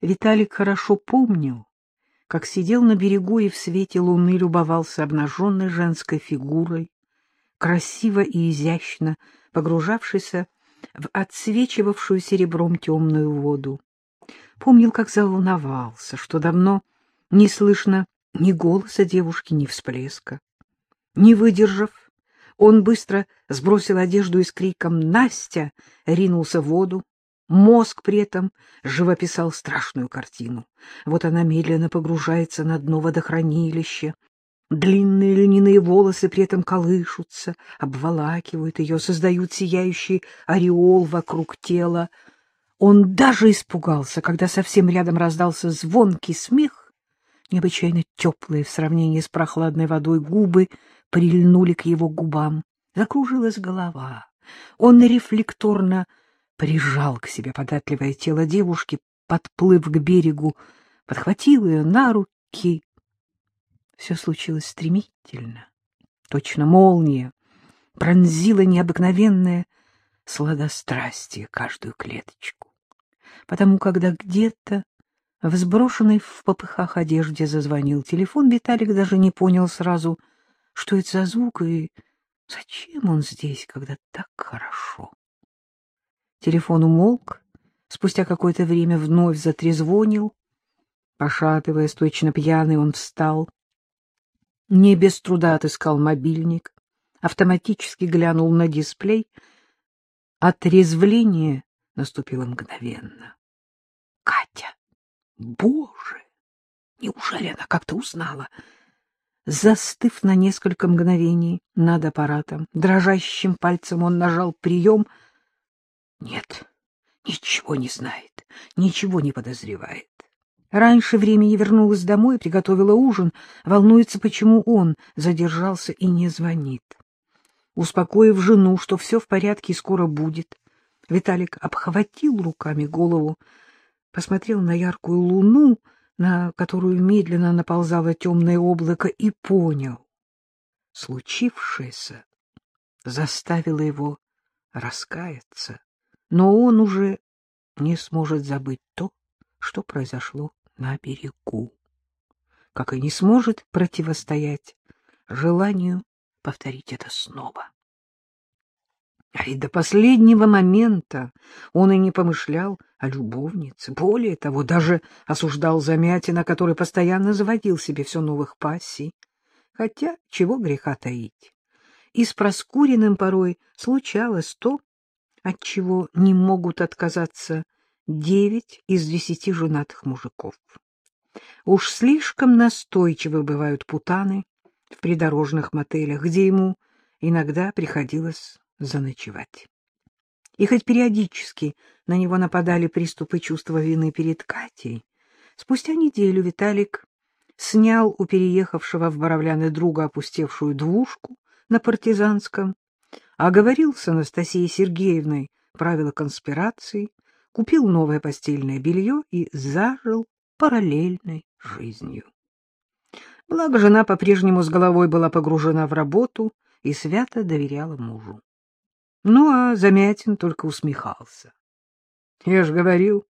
Виталик хорошо помнил, как сидел на берегу и в свете луны любовался обнаженной женской фигурой, красиво и изящно погружавшейся в отсвечивавшую серебром темную воду. Помнил, как заволновался, что давно не слышно ни голоса девушки, ни всплеска. Не выдержав, он быстро сбросил одежду и с криком «Настя!» ринулся в воду. Мозг при этом живописал страшную картину. Вот она медленно погружается на дно водохранилища. Длинные льняные волосы при этом колышутся, обволакивают ее, создают сияющий ореол вокруг тела. Он даже испугался, когда совсем рядом раздался звонкий смех. Необычайно теплые в сравнении с прохладной водой губы прильнули к его губам. Закружилась голова. Он рефлекторно прижал к себе податливое тело девушки, подплыв к берегу, подхватил ее на руки. Все случилось стремительно. Точно молния пронзила необыкновенное сладострастие каждую клеточку. Потому когда где-то в сброшенной в попыхах одежде зазвонил телефон, Виталик даже не понял сразу, что это за звук и зачем он здесь, когда так хорошо. Телефон умолк, спустя какое-то время вновь затрезвонил. Пошатываясь, точно пьяный, он встал. Не без труда отыскал мобильник, автоматически глянул на дисплей. Отрезвление наступило мгновенно. Катя! Боже! Неужели она как-то узнала? Застыв на несколько мгновений над аппаратом, дрожащим пальцем он нажал прием — нет, ничего не знает, ничего не подозревает. Раньше времени вернулась домой, приготовила ужин, волнуется, почему он задержался и не звонит. Успокоив жену, что все в порядке и скоро будет, Виталик обхватил руками голову, посмотрел на яркую луну, на которую медленно наползало темное облако, и понял. Случившееся заставило его раскаяться но он уже не сможет забыть то, что произошло на берегу, как и не сможет противостоять желанию повторить это снова. А ведь до последнего момента он и не помышлял о любовнице. Более того, даже осуждал Замятина, который постоянно заводил себе все новых пассий. Хотя, чего греха таить. И с Проскуриным порой случалось то, от чего не могут отказаться девять из десяти женатых мужиков. Уж слишком настойчивы бывают путаны в придорожных мотелях, где ему иногда приходилось заночевать. И хоть периодически на него нападали приступы чувства вины перед Катей, спустя неделю Виталик снял у переехавшего в Боровляны друга опустевшую двушку на партизанском оговорил с Анастасией Сергеевной правила конспирации, купил новое постельное белье и зажил параллельной жизнью. Благо, жена по-прежнему с головой была погружена в работу и свято доверяла мужу. Ну, а Замятин только усмехался. — Я же говорил,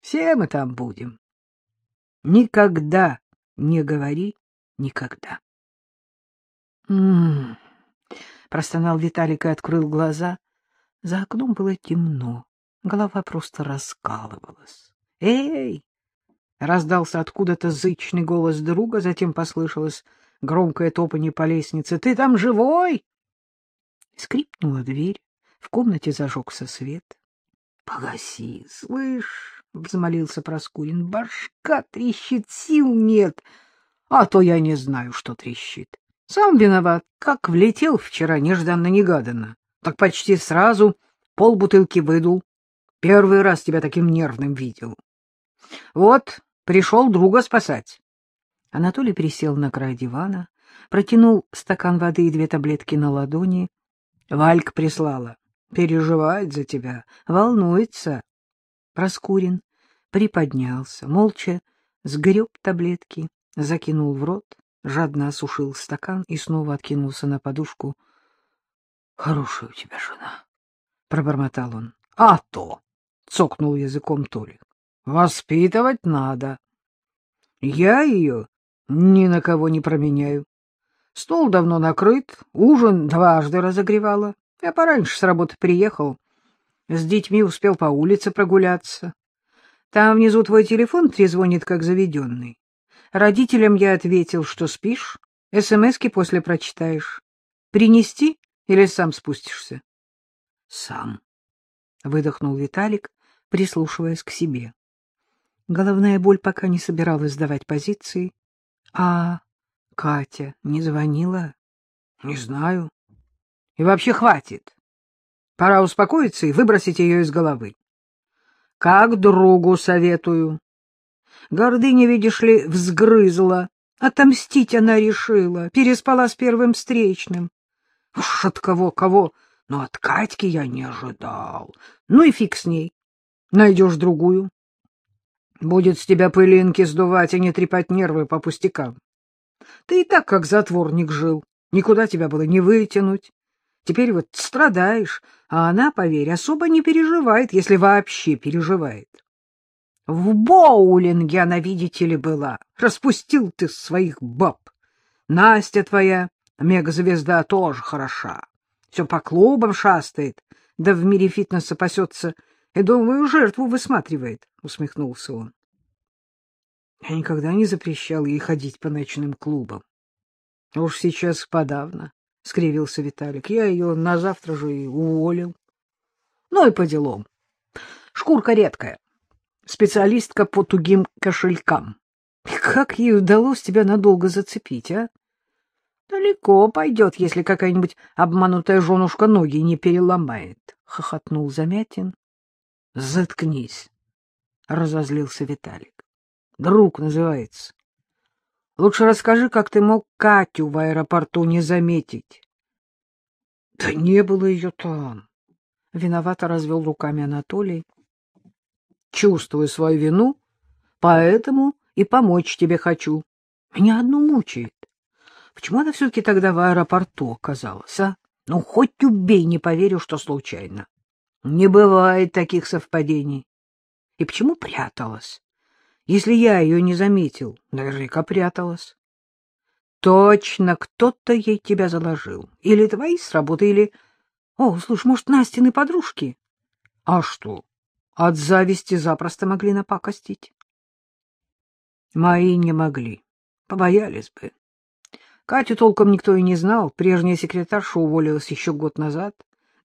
все мы там будем. Никогда не говори никогда. М -м, Простонал Виталик и открыл глаза. За окном было темно, голова просто раскалывалась. «Эй!» — раздался откуда-то зычный голос друга, затем послышалось громкое топанье по лестнице. «Ты там живой?» Скрипнула дверь, в комнате зажегся свет. «Погаси, слышь!» — взмолился Проскурин. «Башка трещит, сил нет, а то я не знаю, что трещит. Сам виноват, как влетел вчера нежданно-негаданно. Так почти сразу полбутылки выдул. Первый раз тебя таким нервным видел. Вот, пришел друга спасать. Анатолий присел на край дивана, протянул стакан воды и две таблетки на ладони. Валька прислала. Переживает за тебя, волнуется. Проскурин приподнялся, молча сгреб таблетки, закинул в рот жадно осушил стакан и снова откинулся на подушку. — Хорошая у тебя жена, — пробормотал он. — А то! — цокнул языком Толик. Воспитывать надо. Я ее ни на кого не променяю. Стол давно накрыт, ужин дважды разогревала. Я пораньше с работы приехал. С детьми успел по улице прогуляться. Там внизу твой телефон трезвонит, как заведенный. Родителям я ответил, что спишь, СМСки после прочитаешь. Принести или сам спустишься? — Сам, — выдохнул Виталик, прислушиваясь к себе. Головная боль пока не собиралась сдавать позиции. А Катя не звонила? — Не знаю. И вообще хватит. Пора успокоиться и выбросить ее из головы. Как другу советую. Гордыня, видишь ли, взгрызла. Отомстить она решила, переспала с первым встречным. Уж от кого-кого, но от Катьки я не ожидал. Ну и фиг с ней. Найдешь другую. Будет с тебя пылинки сдувать и не трепать нервы по пустякам. Ты и так как затворник жил, никуда тебя было не вытянуть. Теперь вот страдаешь, а она, поверь, особо не переживает, если вообще переживает. В боулинге она, видите ли, была. Распустил ты своих баб. Настя твоя, мегазвезда, тоже хороша. Все по клубам шастает, да в мире фитнеса пасется и, думаю, жертву высматривает, — усмехнулся он. Я никогда не запрещал ей ходить по ночным клубам. Уж сейчас подавно, — скривился Виталик. Я ее на завтра же и уволил. Ну и по делам. Шкурка редкая специалистка по тугим кошелькам. Как ей удалось тебя надолго зацепить, а? Далеко пойдет, если какая-нибудь обманутая женушка ноги не переломает, — хохотнул Замятин. — Заткнись, — разозлился Виталик. — Друг называется. Лучше расскажи, как ты мог Катю в аэропорту не заметить. — Да не было ее там. Виновато развел руками Анатолий чувствую свою вину, поэтому и помочь тебе хочу. Меня одну мучает. Почему она все-таки тогда в аэропорту оказалась, а? Ну, хоть убей, не поверю, что случайно. Не бывает таких совпадений. И почему пряталась? Если я ее не заметил, наверняка пряталась. Точно, кто-то ей тебя заложил. Или твои с работы, или... О, слушай, может, Настины подружки? А что? От зависти запросто могли напакостить. Мои не могли, побоялись бы. Катю толком никто и не знал, прежняя секретарша уволилась еще год назад.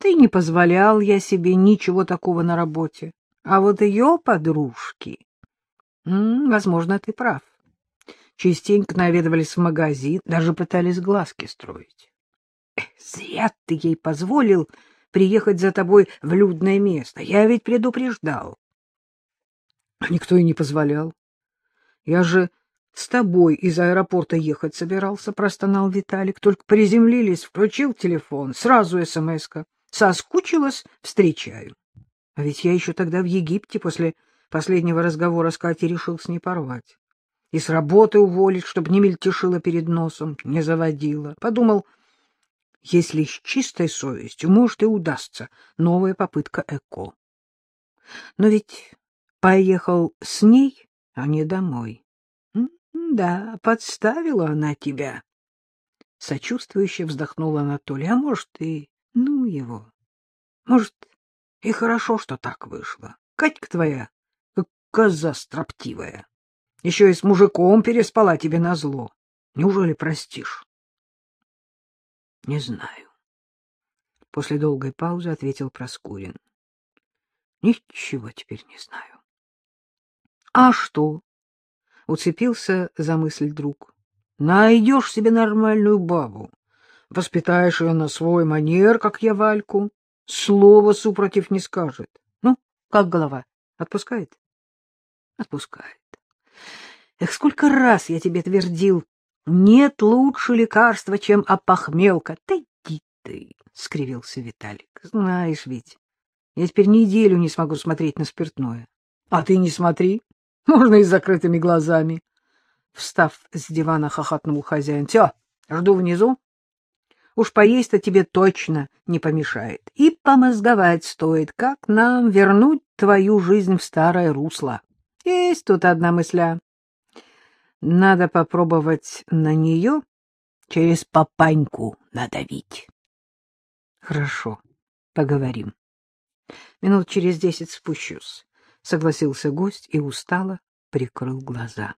Да и не позволял я себе ничего такого на работе. А вот ее подружки... М -м, возможно, ты прав. Частенько наведывались в магазин, даже пытались глазки строить. Зря ты ей позволил приехать за тобой в людное место. Я ведь предупреждал. Никто и не позволял. Я же с тобой из аэропорта ехать собирался, простонал Виталик. Только приземлились, включил телефон, сразу смс-ка. Соскучилась, встречаю. А ведь я еще тогда в Египте после последнего разговора с Катей решил с ней порвать. И с работы уволить, чтобы не мельтешила перед носом, не заводила. Подумал, если с чистой совестью, может, и удастся новая попытка ЭКО. Но ведь поехал с ней, а не домой. Да, подставила она тебя. Сочувствующе вздохнул Анатолий. А может, и ну его. Может, и хорошо, что так вышло. Катька твоя, как коза строптивая. Еще и с мужиком переспала тебе назло. Неужели простишь? — Не знаю. После долгой паузы ответил Проскурин. — Ничего теперь не знаю. — А что? — уцепился за мысль друг. — Найдешь себе нормальную бабу, воспитаешь ее на свой манер, как я Вальку, слова супротив не скажет. Ну, как голова? Отпускает? — Отпускает. Эх, сколько раз я тебе твердил, нет лучше лекарства, чем опохмелка. — Да иди ты, — скривился Виталик. — Знаешь ведь, я теперь неделю не смогу смотреть на спиртное. — А ты не смотри, можно и с закрытыми глазами. Встав с дивана, хохотнул хозяин. — Все, жду внизу. Уж поесть-то тебе точно не помешает. И помозговать стоит, как нам вернуть твою жизнь в старое русло. Есть тут одна мысля. Надо попробовать на нее через папаньку надавить. Хорошо, поговорим. Минут через десять спущусь, — согласился гость и устало прикрыл глаза.